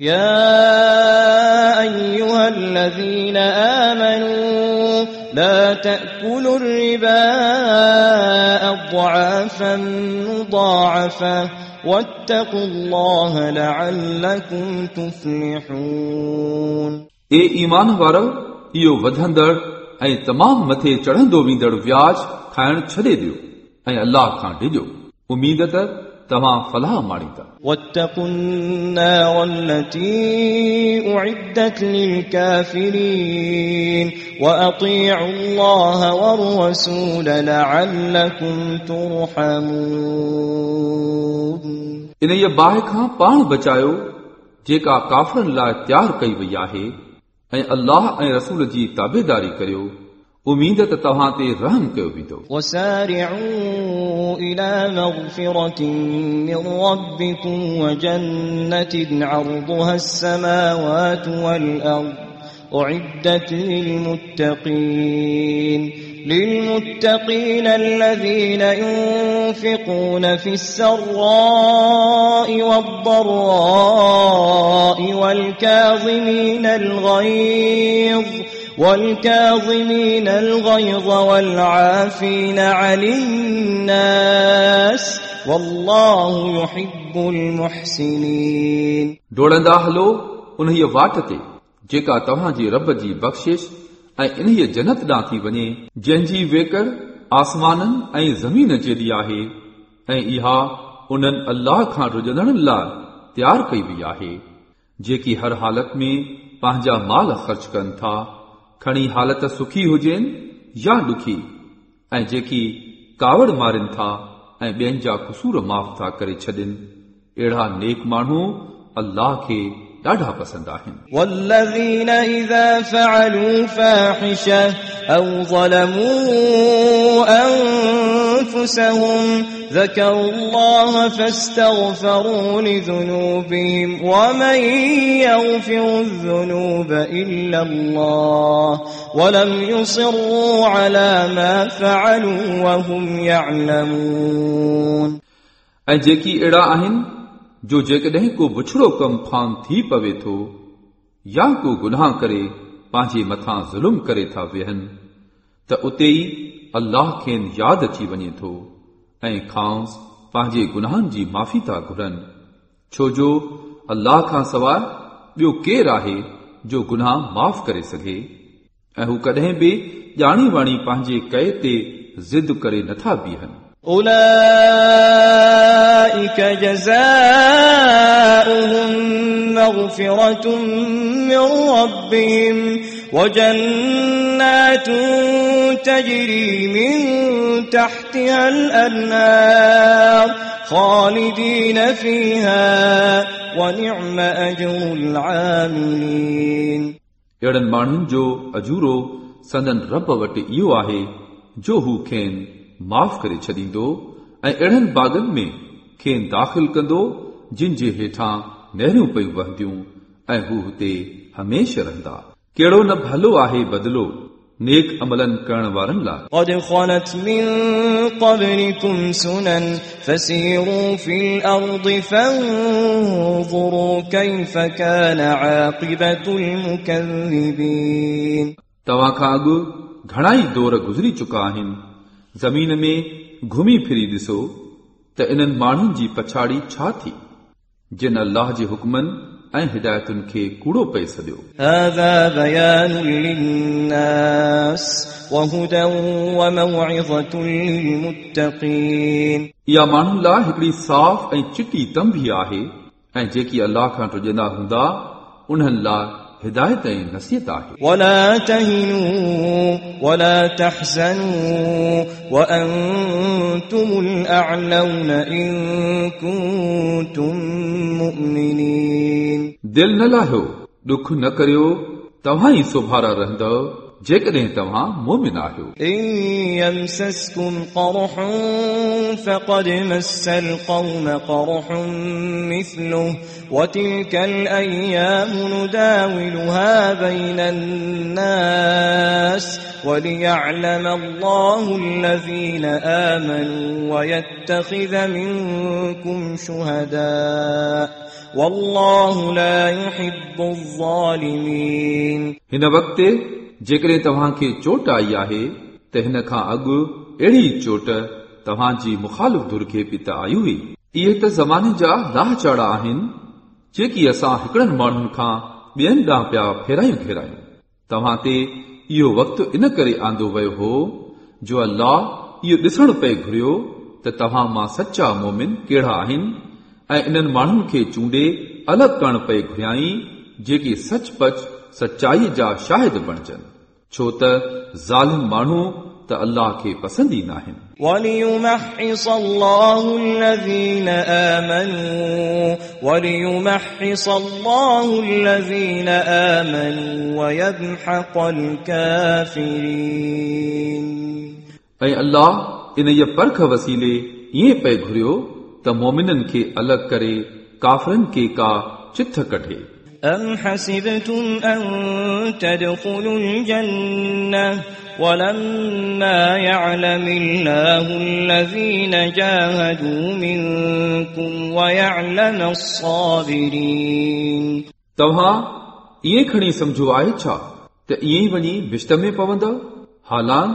يا أيها الذين آمنوا لا تأكلوا الربا أضعافا مضاعفة واتقوا الله لعلكم تفلحون ए ईमान वारो इहो वधंदड़ ऐं तमामु मथे चढ़ंदो वेंदड़ व्याज खाइण छॾे ॾियो ऐं अलाह खां डिॼो उमीद त तव्हां फलाह माणींदा واتقوا النار التي أعدت للكافرين وأطيعوا الله والرسول لعلكم ترحمون इन ई बाहि खां पाण बचायो जेका काफ़रनि लाइ तयारु कई वई आहे ऐं अलाह ऐं रसूल जी ताबेदारी करियो उमीद त तव्हां ते रहम कयो वेंदो وسارعوا إلى مغفرة من ربكم وجنة عرضها السماوات والأرض أعدت للمتقين للمتقين الذين ينفقون في السراء والضراء والكاظمين الغيظ والكاظمين الغيظ والعافين عن الناس والله يحب المحسنين डोड़ंदा हलो उन्हीअ वाट ते जेका तव्हांजे रब जी बख़्शिश ऐं इन्हीअ जन्नत ॾांहुं थी वञे जंहिंजी वेकड़ आसमाननि ऐं ज़मीन जेॾी आहे ऐं इहा उन्हनि अलाह खां रुजंदड़नि लाइ तयारु कई वई आहे जेकी हर हालत में पंहिंजा माल ख़र्च कनि था खणी हालत सुखी हुजनि या ॾुखी ऐं जेकी कावड़ मारिन था ऐं ॿियनि जा कसूर माफ़ था करे छॾनि अहिड़ा नेक माण्हू अलाह खे ॾाढा पसंदि आहिनि والذين إذا فعلوا فاحشة أو ظلموا أنفسهم ذكروا الله فاستغفروا لذنوبهم ومن يغفر الذنوب إلا الله ولم يصروا على ما فعلوا وهم يعلمون ऐं जेकी अहिड़ा आहिनि जो जेकॾहिं को बुछड़ो कमु फान थी पवे थो या को गुनाह करे पंहिंजे मथां ज़ुल्म करे था वेहनि त उते ई अलाह खेनि यादि अची वञे थो ऐं खांस पंहिंजे गुनाहनि जी माफ़ी था घुरनि छो जो अलाह खां सवाइ ॿियो केरु आहे जो गुनाह माफ़ करे सघे ऐं हू कॾहिं बि ॼाणी वाणी पंहिंजे कए ते ज़िद करे नथा बीहनि أولئك جزاؤهم مغفرة من ربهم وجنات تجري من تحتها الأنهار خالدين فيها ونعم أجر العاملين अहिड़नि माण्हुनि जो अजूरो संदन रब वटि इहो आहे जो हू खेनि معاف ڪري ڇڏيندو ۽ اهڙن باغن ۾ کي داخل ڪندو جن جي هيٺان نيهريون پيون وهنديون ۽ هو هتي هميشه ڪهڙو نه ڀلو آهي بدلو نيڪ عملن ڪرڻ وارن لاءِ. توهان کان اڳ گهڻا ئي دور گذري چڪا آهن ज़मीन में घुमी फिरी ॾिसो त इन्हनि माण्हुनि जी पछाड़ी छा थी जिन अलाह जे हुक्मनि ऐं हिदायतुनि खे कूड़ो पए सॾियो इहा माण्हुनि लाइ हिकिड़ी साफ़ ऐं चिटी तंबी आहे ऐं जेकी अलाह खां टुजंदा हूंदा उन्हनि लाइ हिदायत ऐं नसीहत आहे ولا تهنوا ولا تحزنوا وأنتم الأعلون إن كنتم مؤمنين दिल न लाहियो ॾुख न करियो तव्हां ई सोभारा रहंदव जेकॾहिं तव्हां मोमिन आहियो إن يمسسكم قرح فقد مس القوم قرح مثله وتلك الأيام نداولها بين الناس وليعلم الله الذين آمنوا ويتخذ منكم شهداء والله لا يحب الظالمين हिन वक़्तु जेकॾहिं तव्हांखे चोट आई आहे, त हिन खां अॻु अहिड़ी चोट तव्हांजी मुखालिफ़ धुर खे बि त आई हुई। इहे त ज़माने जा लाह चाड़ा आहिनि, जेकी असां हिकिड़नि माण्हुनि खां ॿियनि ॾांहुं पिया फेरायूं फेरायूं। तव्हां ते इहो वक़्तु इन करे आंदो वियो हो, जो अल्लाह इहो ॾिसणु पए घुरियो त तव्हां माँ सचा मोमिन कहिड़ा आहिनि, ऐं इन्हनि माण्हुनि खे चूंडे अलॻि करणु पए घुरियाई, जेके सचपच सचाई जा शाहिद बणजनि छो त ज़ालिम माण्हू त अलाह खे पसंदि ई न आहिनि ऐं अलाह इन जे परख वसीले ईअं पए घुरियो त मोमिननि खे अलॻि करे काफ़रनि खे का चिथ कढे أم حسبتم أن تدخلوا الجنة ولما يعلم الله الذين جاهدوا منكم ويعلم الصابرين तव्हां ईअं खणी सम्झो आहे छा त ईअं ई वञी बिश्त में पवंदव हालान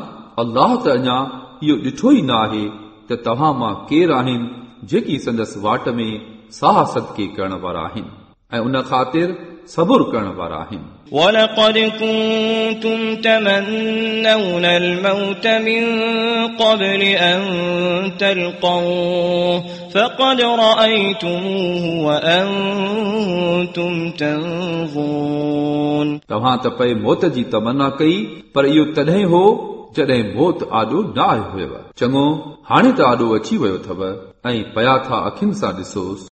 अल्लाह त अञा इहो ॾिठो ई न आहे त तव्हां मां केरु आहिनि जेकी संदसि वाट में साह सदके करण वारा आहिनि ऐं उन ख़ातिर सबुर करण वारा आहिनि ولقد كنتم تمنون الموت من قبل أن تلقوه فقد رأيتموه وأنتم تنظرون तव्हां त पए मौत जी तमन्ना कई पर इहो तॾहिं हो जॾहिं मौत आॾो न आयो हुयव चङो हाणे त आॾो अची वियो अथव ऐं पया था अखियुनि सां ॾिसोसि